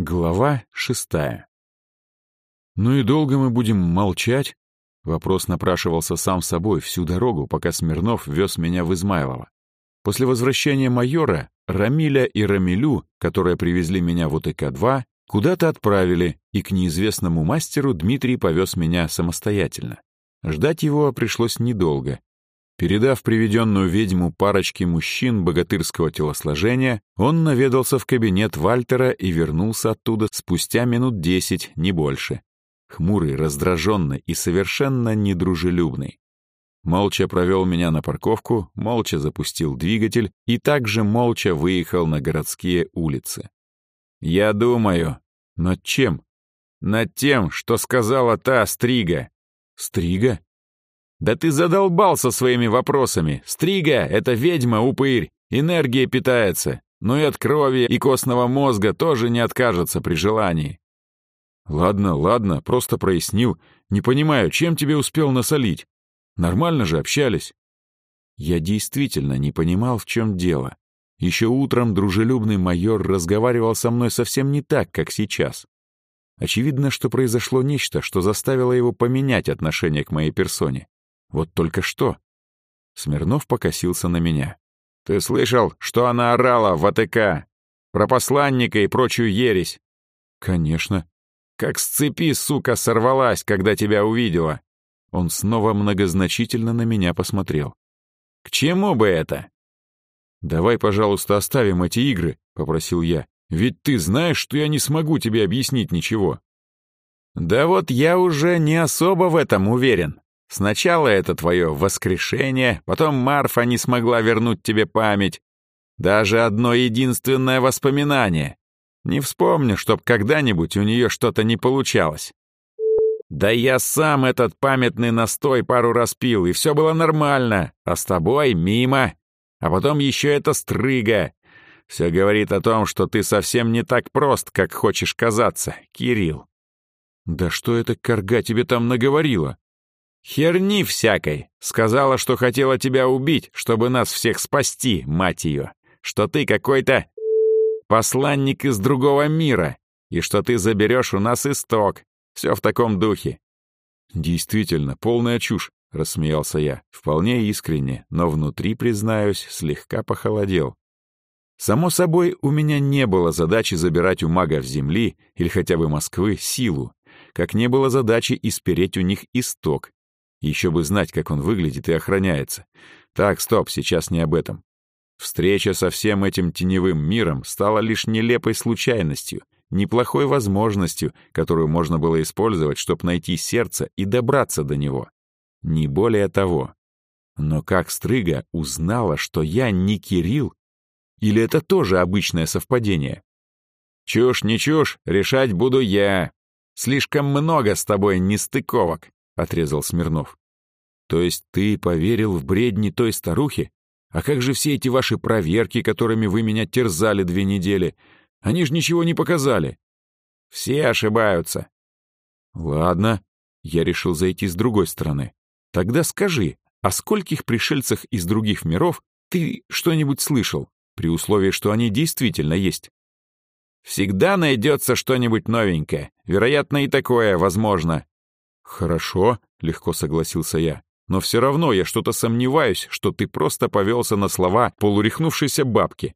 Глава шестая. «Ну и долго мы будем молчать?» Вопрос напрашивался сам собой всю дорогу, пока Смирнов вез меня в Измайлово. После возвращения майора Рамиля и Рамилю, которые привезли меня в УТК-2, куда-то отправили, и к неизвестному мастеру Дмитрий повез меня самостоятельно. Ждать его пришлось недолго. Передав приведенную ведьму парочке мужчин богатырского телосложения, он наведался в кабинет Вальтера и вернулся оттуда спустя минут десять, не больше. Хмурый, раздраженный и совершенно недружелюбный. Молча провел меня на парковку, молча запустил двигатель и также молча выехал на городские улицы. «Я думаю. Над чем?» «Над тем, что сказала та Стрига». «Стрига?» «Да ты задолбался своими вопросами. Стрига — это ведьма-упырь, энергия питается, но и от крови и костного мозга тоже не откажется при желании». «Ладно, ладно, просто прояснил. Не понимаю, чем тебе успел насолить? Нормально же общались». Я действительно не понимал, в чем дело. Еще утром дружелюбный майор разговаривал со мной совсем не так, как сейчас. Очевидно, что произошло нечто, что заставило его поменять отношение к моей персоне. Вот только что. Смирнов покосился на меня. «Ты слышал, что она орала в АТК? Про посланника и прочую ересь?» «Конечно». «Как с цепи, сука, сорвалась, когда тебя увидела!» Он снова многозначительно на меня посмотрел. «К чему бы это?» «Давай, пожалуйста, оставим эти игры», — попросил я. «Ведь ты знаешь, что я не смогу тебе объяснить ничего». «Да вот я уже не особо в этом уверен. Сначала это твое воскрешение, потом Марфа не смогла вернуть тебе память. Даже одно единственное воспоминание. Не вспомню, чтоб когда-нибудь у нее что-то не получалось. Да я сам этот памятный настой пару раз пил, и все было нормально, а с тобой мимо. А потом еще эта стрыга. Все говорит о том, что ты совсем не так прост, как хочешь казаться, Кирилл. Да что эта корга тебе там наговорила? «Херни всякой. Сказала, что хотела тебя убить, чтобы нас всех спасти, мать ее. Что ты какой-то посланник из другого мира, и что ты заберешь у нас исток. Все в таком духе». «Действительно, полная чушь», — рассмеялся я, вполне искренне, но внутри, признаюсь, слегка похолодел. Само собой, у меня не было задачи забирать у магов Земли или хотя бы Москвы силу, как не было задачи испереть у них исток, еще бы знать, как он выглядит и охраняется. Так, стоп, сейчас не об этом. Встреча со всем этим теневым миром стала лишь нелепой случайностью, неплохой возможностью, которую можно было использовать, чтобы найти сердце и добраться до него. Не более того. Но как Стрыга узнала, что я не Кирилл? Или это тоже обычное совпадение? Чушь не чушь, решать буду я. Слишком много с тобой нестыковок отрезал Смирнов. То есть ты поверил в бредни той старухи? А как же все эти ваши проверки, которыми вы меня терзали две недели? Они же ничего не показали. Все ошибаются. Ладно, я решил зайти с другой стороны. Тогда скажи, о скольких пришельцах из других миров ты что-нибудь слышал, при условии, что они действительно есть? Всегда найдется что-нибудь новенькое. Вероятно, и такое возможно. «Хорошо», — легко согласился я. «Но все равно я что-то сомневаюсь, что ты просто повелся на слова полурехнувшейся бабки.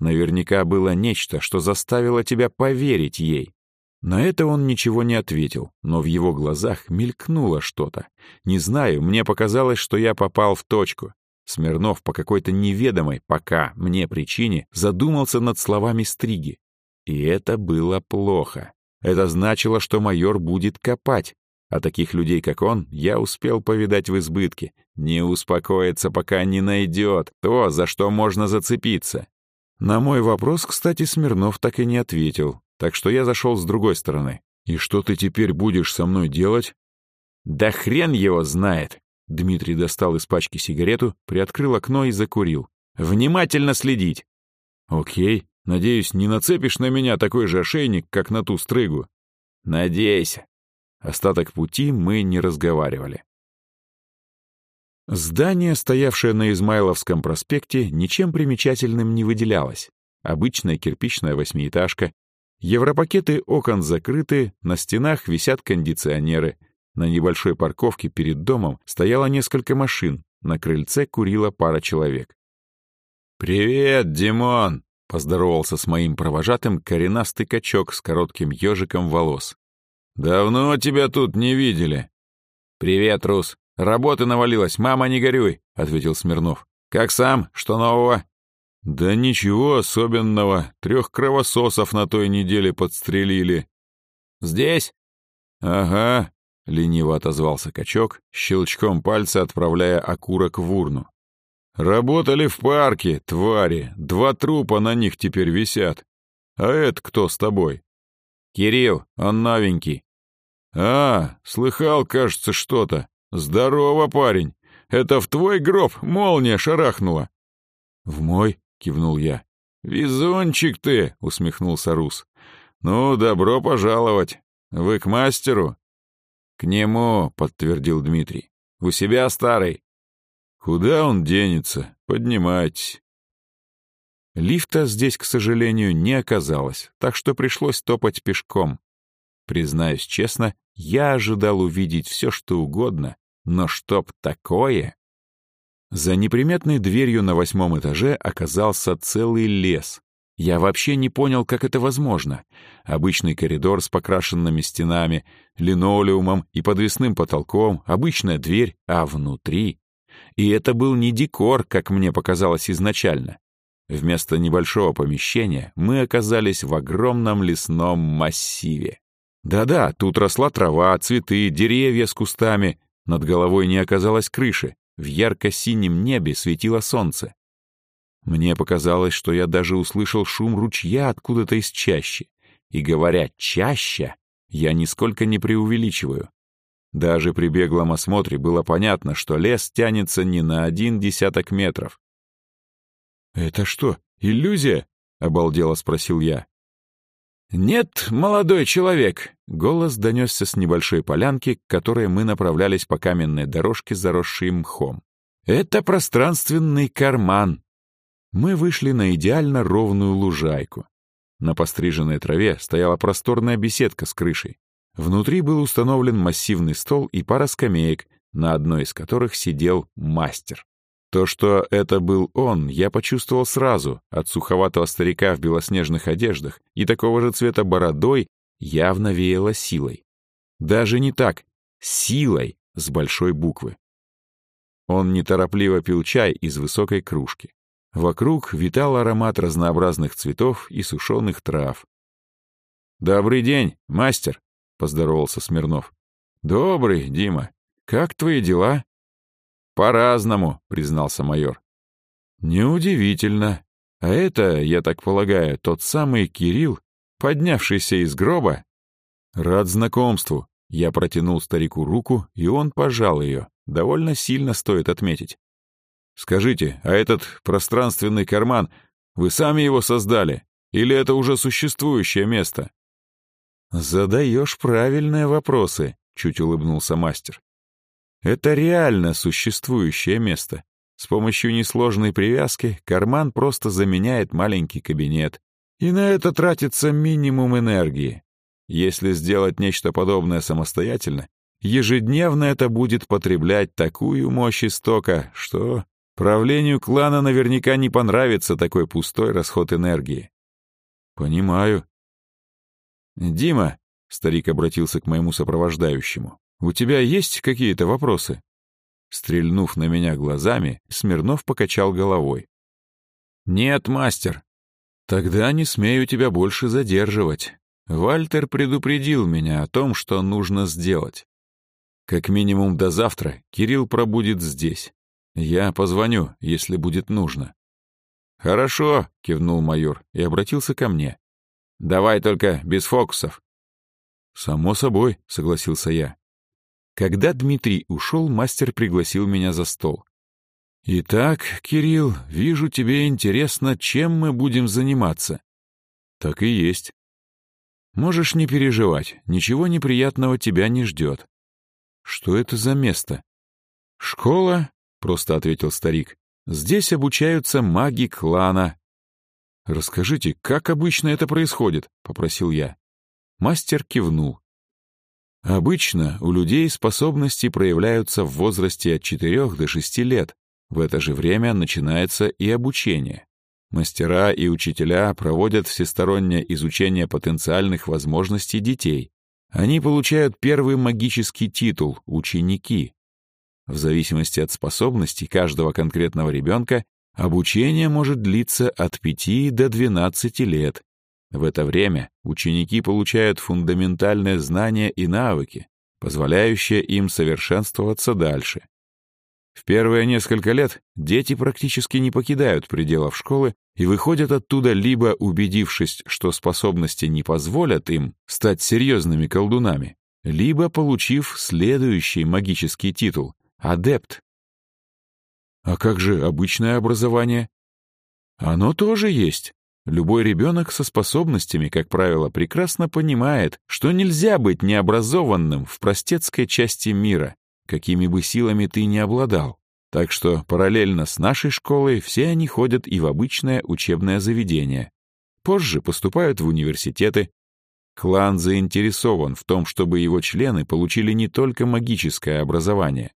Наверняка было нечто, что заставило тебя поверить ей». На это он ничего не ответил, но в его глазах мелькнуло что-то. Не знаю, мне показалось, что я попал в точку. Смирнов по какой-то неведомой пока мне причине задумался над словами Стриги. И это было плохо. Это значило, что майор будет копать, а таких людей, как он, я успел повидать в избытке. Не успокоится, пока не найдет то, за что можно зацепиться. На мой вопрос, кстати, Смирнов так и не ответил, так что я зашел с другой стороны. «И что ты теперь будешь со мной делать?» «Да хрен его знает!» Дмитрий достал из пачки сигарету, приоткрыл окно и закурил. «Внимательно следить!» «Окей. Надеюсь, не нацепишь на меня такой же ошейник, как на ту стрыгу?» «Надейся. Остаток пути мы не разговаривали. Здание, стоявшее на Измайловском проспекте, ничем примечательным не выделялось. Обычная кирпичная восьмиэтажка. Европакеты окон закрыты, на стенах висят кондиционеры. На небольшой парковке перед домом стояло несколько машин, на крыльце курила пара человек. «Привет, Димон!» — поздоровался с моим провожатым коренастый качок с коротким ежиком волос. «Давно тебя тут не видели». «Привет, Рус. Работы навалилось, мама, не горюй», — ответил Смирнов. «Как сам? Что нового?» «Да ничего особенного. Трех кровососов на той неделе подстрелили». «Здесь?» «Ага», — лениво отозвался качок, щелчком пальца отправляя окурок в урну. «Работали в парке, твари. Два трупа на них теперь висят. А это кто с тобой?» «Кирилл, он новенький». «А, слыхал, кажется, что-то. Здорово, парень. Это в твой гроб молния шарахнула». «В мой?» — кивнул я. «Везунчик ты!» — усмехнулся Рус. «Ну, добро пожаловать. Вы к мастеру?» «К нему», — подтвердил Дмитрий. «У себя старый». «Куда он денется? Поднимайтесь». Лифта здесь, к сожалению, не оказалось, так что пришлось топать пешком. Признаюсь честно, я ожидал увидеть все, что угодно, но чтоб такое... За неприметной дверью на восьмом этаже оказался целый лес. Я вообще не понял, как это возможно. Обычный коридор с покрашенными стенами, линолеумом и подвесным потолком, обычная дверь, а внутри... И это был не декор, как мне показалось изначально. Вместо небольшого помещения мы оказались в огромном лесном массиве. Да-да, тут росла трава, цветы, деревья с кустами. Над головой не оказалось крыши. В ярко-синем небе светило солнце. Мне показалось, что я даже услышал шум ручья откуда-то из чащи. И говоря «чаща», я нисколько не преувеличиваю. Даже при беглом осмотре было понятно, что лес тянется не на один десяток метров. «Это что, иллюзия?» — обалдело спросил я. «Нет, молодой человек!» — голос донесся с небольшой полянки, к которой мы направлялись по каменной дорожке, заросшей мхом. «Это пространственный карман!» Мы вышли на идеально ровную лужайку. На постриженной траве стояла просторная беседка с крышей. Внутри был установлен массивный стол и пара скамеек, на одной из которых сидел мастер. То, что это был он, я почувствовал сразу, от суховатого старика в белоснежных одеждах и такого же цвета бородой явно веяло силой. Даже не так, силой с большой буквы. Он неторопливо пил чай из высокой кружки. Вокруг витал аромат разнообразных цветов и сушеных трав. «Добрый день, мастер!» — поздоровался Смирнов. «Добрый, Дима. Как твои дела?» «По-разному», — признался майор. «Неудивительно. А это, я так полагаю, тот самый Кирилл, поднявшийся из гроба?» «Рад знакомству». Я протянул старику руку, и он пожал ее. Довольно сильно стоит отметить. «Скажите, а этот пространственный карман, вы сами его создали? Или это уже существующее место?» «Задаешь правильные вопросы», — чуть улыбнулся мастер. Это реально существующее место. С помощью несложной привязки карман просто заменяет маленький кабинет. И на это тратится минимум энергии. Если сделать нечто подобное самостоятельно, ежедневно это будет потреблять такую мощь истока, что правлению клана наверняка не понравится такой пустой расход энергии. Понимаю. Дима, старик обратился к моему сопровождающему, у тебя есть какие-то вопросы?» Стрельнув на меня глазами, Смирнов покачал головой. «Нет, мастер. Тогда не смею тебя больше задерживать. Вальтер предупредил меня о том, что нужно сделать. Как минимум до завтра Кирилл пробудет здесь. Я позвоню, если будет нужно». «Хорошо», — кивнул майор и обратился ко мне. «Давай только без фокусов». «Само собой», — согласился я. Когда Дмитрий ушел, мастер пригласил меня за стол. «Итак, Кирилл, вижу, тебе интересно, чем мы будем заниматься». «Так и есть». «Можешь не переживать, ничего неприятного тебя не ждет». «Что это за место?» «Школа», — просто ответил старик. «Здесь обучаются маги клана». «Расскажите, как обычно это происходит?» — попросил я. Мастер кивнул. Обычно у людей способности проявляются в возрасте от 4 до 6 лет. В это же время начинается и обучение. Мастера и учителя проводят всестороннее изучение потенциальных возможностей детей. Они получают первый магический титул — ученики. В зависимости от способностей каждого конкретного ребенка обучение может длиться от 5 до 12 лет. В это время ученики получают фундаментальные знания и навыки, позволяющие им совершенствоваться дальше. В первые несколько лет дети практически не покидают пределов школы и выходят оттуда либо убедившись, что способности не позволят им стать серьезными колдунами, либо получив следующий магический титул — адепт. А как же обычное образование? Оно тоже есть. Любой ребенок со способностями, как правило, прекрасно понимает, что нельзя быть необразованным в простецкой части мира, какими бы силами ты ни обладал. Так что параллельно с нашей школой все они ходят и в обычное учебное заведение. Позже поступают в университеты. Клан заинтересован в том, чтобы его члены получили не только магическое образование.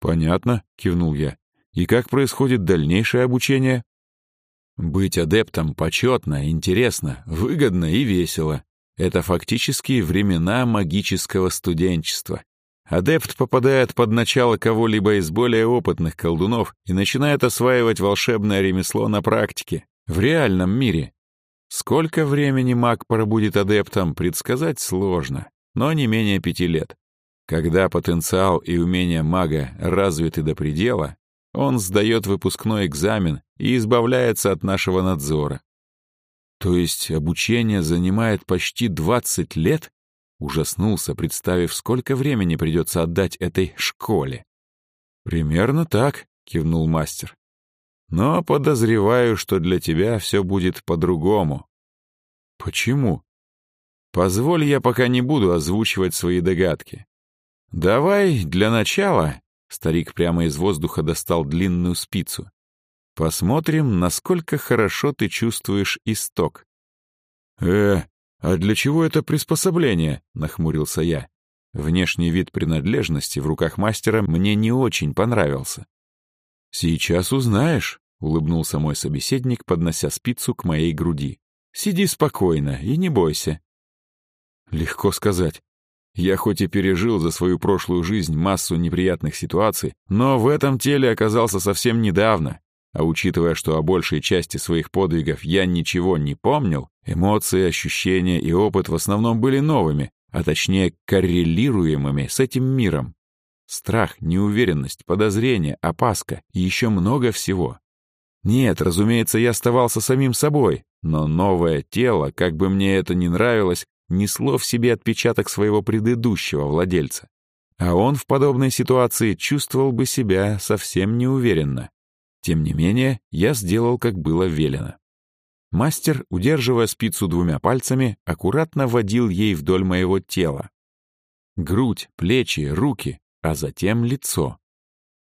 «Понятно», — кивнул я. «И как происходит дальнейшее обучение?» «Быть адептом почетно, интересно, выгодно и весело. Это фактически времена магического студенчества. Адепт попадает под начало кого-либо из более опытных колдунов и начинает осваивать волшебное ремесло на практике, в реальном мире. Сколько времени маг пробудет адептом, предсказать сложно, но не менее пяти лет. Когда потенциал и умения мага развиты до предела, он сдает выпускной экзамен и избавляется от нашего надзора. То есть обучение занимает почти 20 лет? Ужаснулся, представив, сколько времени придется отдать этой школе. «Примерно так», — кивнул мастер. «Но подозреваю, что для тебя все будет по-другому». «Почему?» «Позволь, я пока не буду озвучивать свои догадки. Давай для начала...» Старик прямо из воздуха достал длинную спицу. «Посмотрим, насколько хорошо ты чувствуешь исток». «Э, «А для чего это приспособление?» — нахмурился я. Внешний вид принадлежности в руках мастера мне не очень понравился. «Сейчас узнаешь», — улыбнулся мой собеседник, поднося спицу к моей груди. «Сиди спокойно и не бойся». Легко сказать. Я хоть и пережил за свою прошлую жизнь массу неприятных ситуаций, но в этом теле оказался совсем недавно, а учитывая, что о большей части своих подвигов я ничего не помнил, эмоции, ощущения и опыт в основном были новыми, а точнее коррелируемыми с этим миром. Страх, неуверенность, подозрение, опаска и еще много всего. Нет, разумеется, я оставался самим собой, но новое тело, как бы мне это ни нравилось, несло в себе отпечаток своего предыдущего владельца. А он в подобной ситуации чувствовал бы себя совсем неуверенно. Тем не менее, я сделал, как было велено. Мастер, удерживая спицу двумя пальцами, аккуратно водил ей вдоль моего тела. Грудь, плечи, руки, а затем лицо.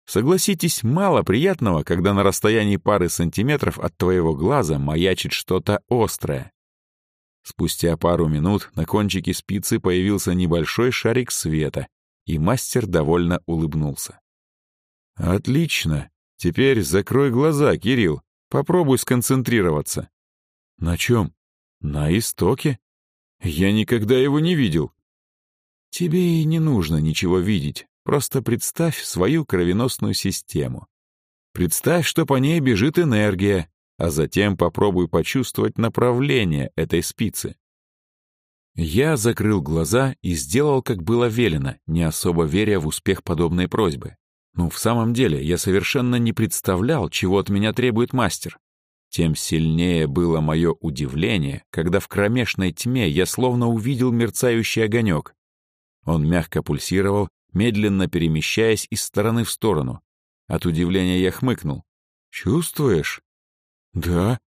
Согласитесь, мало приятного, когда на расстоянии пары сантиметров от твоего глаза маячит что-то острое. Спустя пару минут на кончике спицы появился небольшой шарик света, и мастер довольно улыбнулся. «Отлично. Теперь закрой глаза, Кирилл. Попробуй сконцентрироваться. На чем? На истоке. Я никогда его не видел. Тебе и не нужно ничего видеть. Просто представь свою кровеносную систему. Представь, что по ней бежит энергия, а затем попробуй почувствовать направление этой спицы. Я закрыл глаза и сделал, как было велено, не особо веря в успех подобной просьбы. Ну, в самом деле, я совершенно не представлял, чего от меня требует мастер. Тем сильнее было мое удивление, когда в кромешной тьме я словно увидел мерцающий огонек. Он мягко пульсировал, медленно перемещаясь из стороны в сторону. От удивления я хмыкнул. «Чувствуешь?» «Да».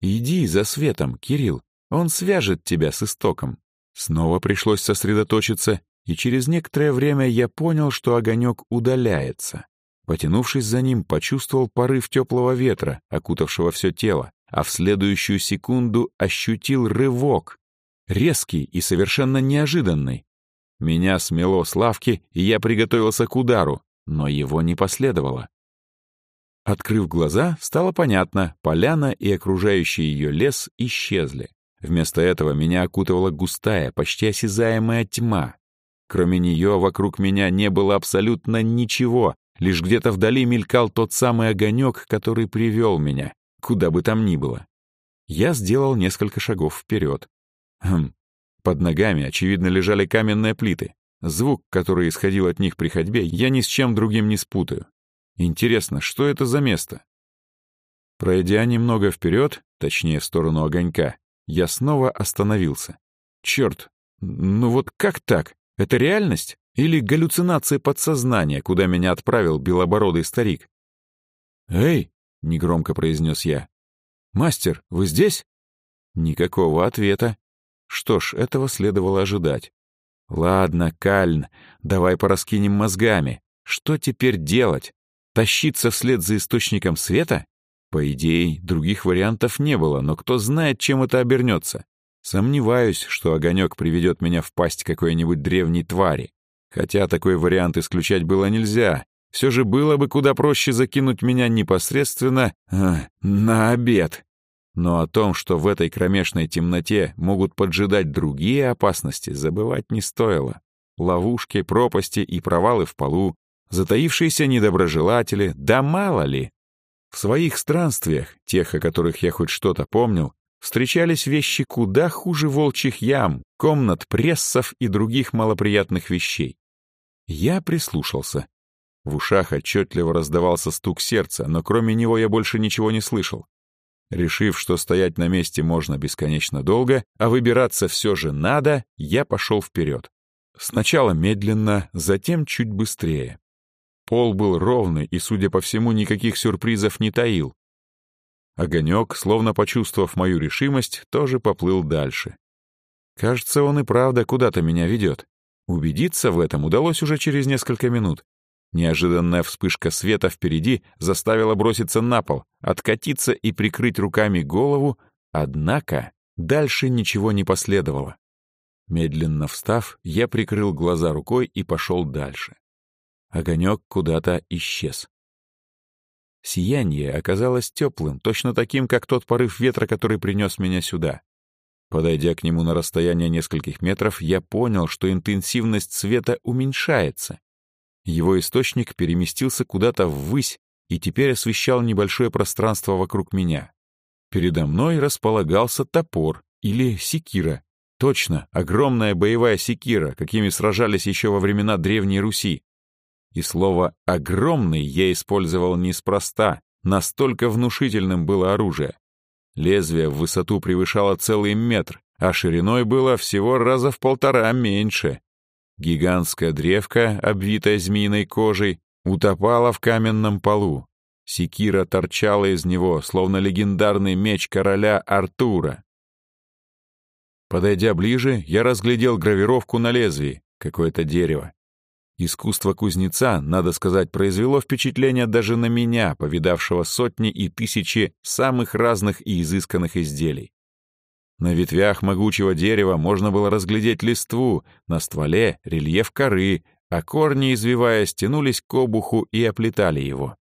«Иди за светом, Кирилл, он свяжет тебя с истоком». Снова пришлось сосредоточиться, и через некоторое время я понял, что огонек удаляется. Потянувшись за ним, почувствовал порыв теплого ветра, окутавшего все тело, а в следующую секунду ощутил рывок. Резкий и совершенно неожиданный. Меня смело с лавки, и я приготовился к удару, но его не последовало. Открыв глаза, стало понятно, поляна и окружающий ее лес исчезли. Вместо этого меня окутывала густая, почти осязаемая тьма. Кроме нее вокруг меня не было абсолютно ничего, лишь где-то вдали мелькал тот самый огонек, который привел меня, куда бы там ни было. Я сделал несколько шагов вперед. Хм. Под ногами, очевидно, лежали каменные плиты. Звук, который исходил от них при ходьбе, я ни с чем другим не спутаю. Интересно, что это за место? Пройдя немного вперед, точнее в сторону огонька, я снова остановился. Черт, ну вот как так? Это реальность? Или галлюцинация подсознания, куда меня отправил белобородый старик? «Эй!» — негромко произнес я. «Мастер, вы здесь?» Никакого ответа. Что ж, этого следовало ожидать. «Ладно, Кальн, давай пораскинем мозгами. Что теперь делать? Тащиться вслед за источником света? По идее, других вариантов не было, но кто знает, чем это обернется. Сомневаюсь, что огонек приведет меня в пасть какой-нибудь древней твари. Хотя такой вариант исключать было нельзя. Все же было бы куда проще закинуть меня непосредственно э, на обед. Но о том, что в этой кромешной темноте могут поджидать другие опасности, забывать не стоило. Ловушки, пропасти и провалы в полу, затаившиеся недоброжелатели, да мало ли. В своих странствиях, тех, о которых я хоть что-то помнил, встречались вещи куда хуже волчьих ям, комнат, прессов и других малоприятных вещей. Я прислушался. В ушах отчетливо раздавался стук сердца, но кроме него я больше ничего не слышал. Решив, что стоять на месте можно бесконечно долго, а выбираться все же надо, я пошел вперед. Сначала медленно, затем чуть быстрее. Пол был ровный и, судя по всему, никаких сюрпризов не таил. Огонек, словно почувствовав мою решимость, тоже поплыл дальше. Кажется, он и правда куда-то меня ведет. Убедиться в этом удалось уже через несколько минут. Неожиданная вспышка света впереди заставила броситься на пол, откатиться и прикрыть руками голову, однако дальше ничего не последовало. Медленно встав, я прикрыл глаза рукой и пошел дальше. Огонек куда-то исчез. Сияние оказалось теплым, точно таким, как тот порыв ветра, который принес меня сюда. Подойдя к нему на расстояние нескольких метров, я понял, что интенсивность света уменьшается. Его источник переместился куда-то ввысь и теперь освещал небольшое пространство вокруг меня. Передо мной располагался топор или секира. Точно, огромная боевая секира, какими сражались еще во времена Древней Руси. И слово «огромный» я использовал неспроста, настолько внушительным было оружие. Лезвие в высоту превышало целый метр, а шириной было всего раза в полтора меньше. Гигантская древка, обвитая змеиной кожей, утопала в каменном полу. Секира торчала из него, словно легендарный меч короля Артура. Подойдя ближе, я разглядел гравировку на лезвии, какое-то дерево. Искусство кузнеца, надо сказать, произвело впечатление даже на меня, повидавшего сотни и тысячи самых разных и изысканных изделий. На ветвях могучего дерева можно было разглядеть листву, на стволе — рельеф коры, а корни, извиваясь, тянулись к обуху и оплетали его.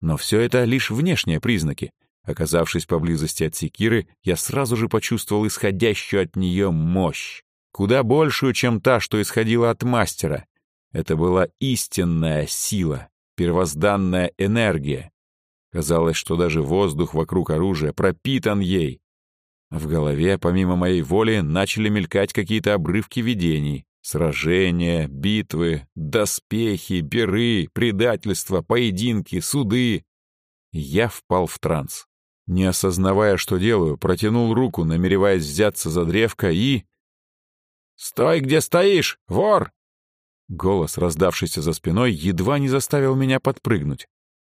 Но все это лишь внешние признаки. Оказавшись поблизости от секиры, я сразу же почувствовал исходящую от нее мощь, куда большую, чем та, что исходила от мастера, это была истинная сила, первозданная энергия. Казалось, что даже воздух вокруг оружия пропитан ей. В голове, помимо моей воли, начали мелькать какие-то обрывки видений. Сражения, битвы, доспехи, беры, предательства, поединки, суды. Я впал в транс. Не осознавая, что делаю, протянул руку, намереваясь взяться за древко и... «Стой, где стоишь, вор!» Голос, раздавшийся за спиной, едва не заставил меня подпрыгнуть.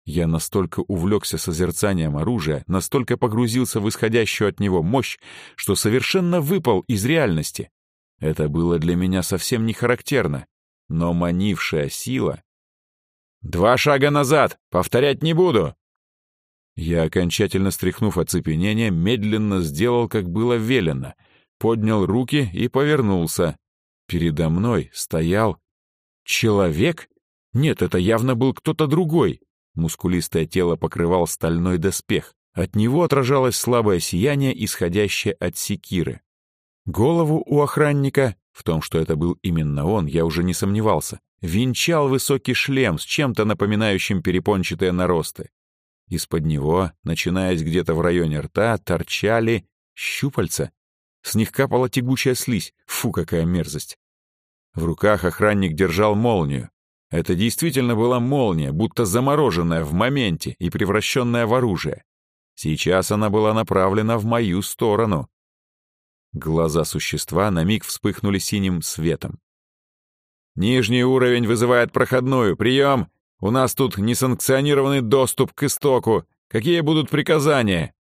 Я настолько увлекся созерцанием оружия, настолько погрузился в исходящую от него мощь, что совершенно выпал из реальности. Это было для меня совсем не характерно, но манившая сила... «Два шага назад! Повторять не буду!» Я, окончательно стряхнув оцепенение, медленно сделал, как было велено, поднял руки и повернулся. Передо мной стоял... Человек? Нет, это явно был кто-то другой. Мускулистое тело покрывал стальной доспех. От него отражалось слабое сияние, исходящее от секиры. Голову у охранника, в том, что это был именно он, я уже не сомневался, венчал высокий шлем с чем-то напоминающим перепончатые наросты. Из-под него, начинаясь где-то в районе рта, торчали щупальца. С них капала тягучая слизь. Фу, какая мерзость. В руках охранник держал молнию. Это действительно была молния, будто замороженная в моменте и превращенная в оружие. Сейчас она была направлена в мою сторону. Глаза существа на миг вспыхнули синим светом. «Нижний уровень вызывает проходную. Прием! У нас тут несанкционированный доступ к истоку. Какие будут приказания?»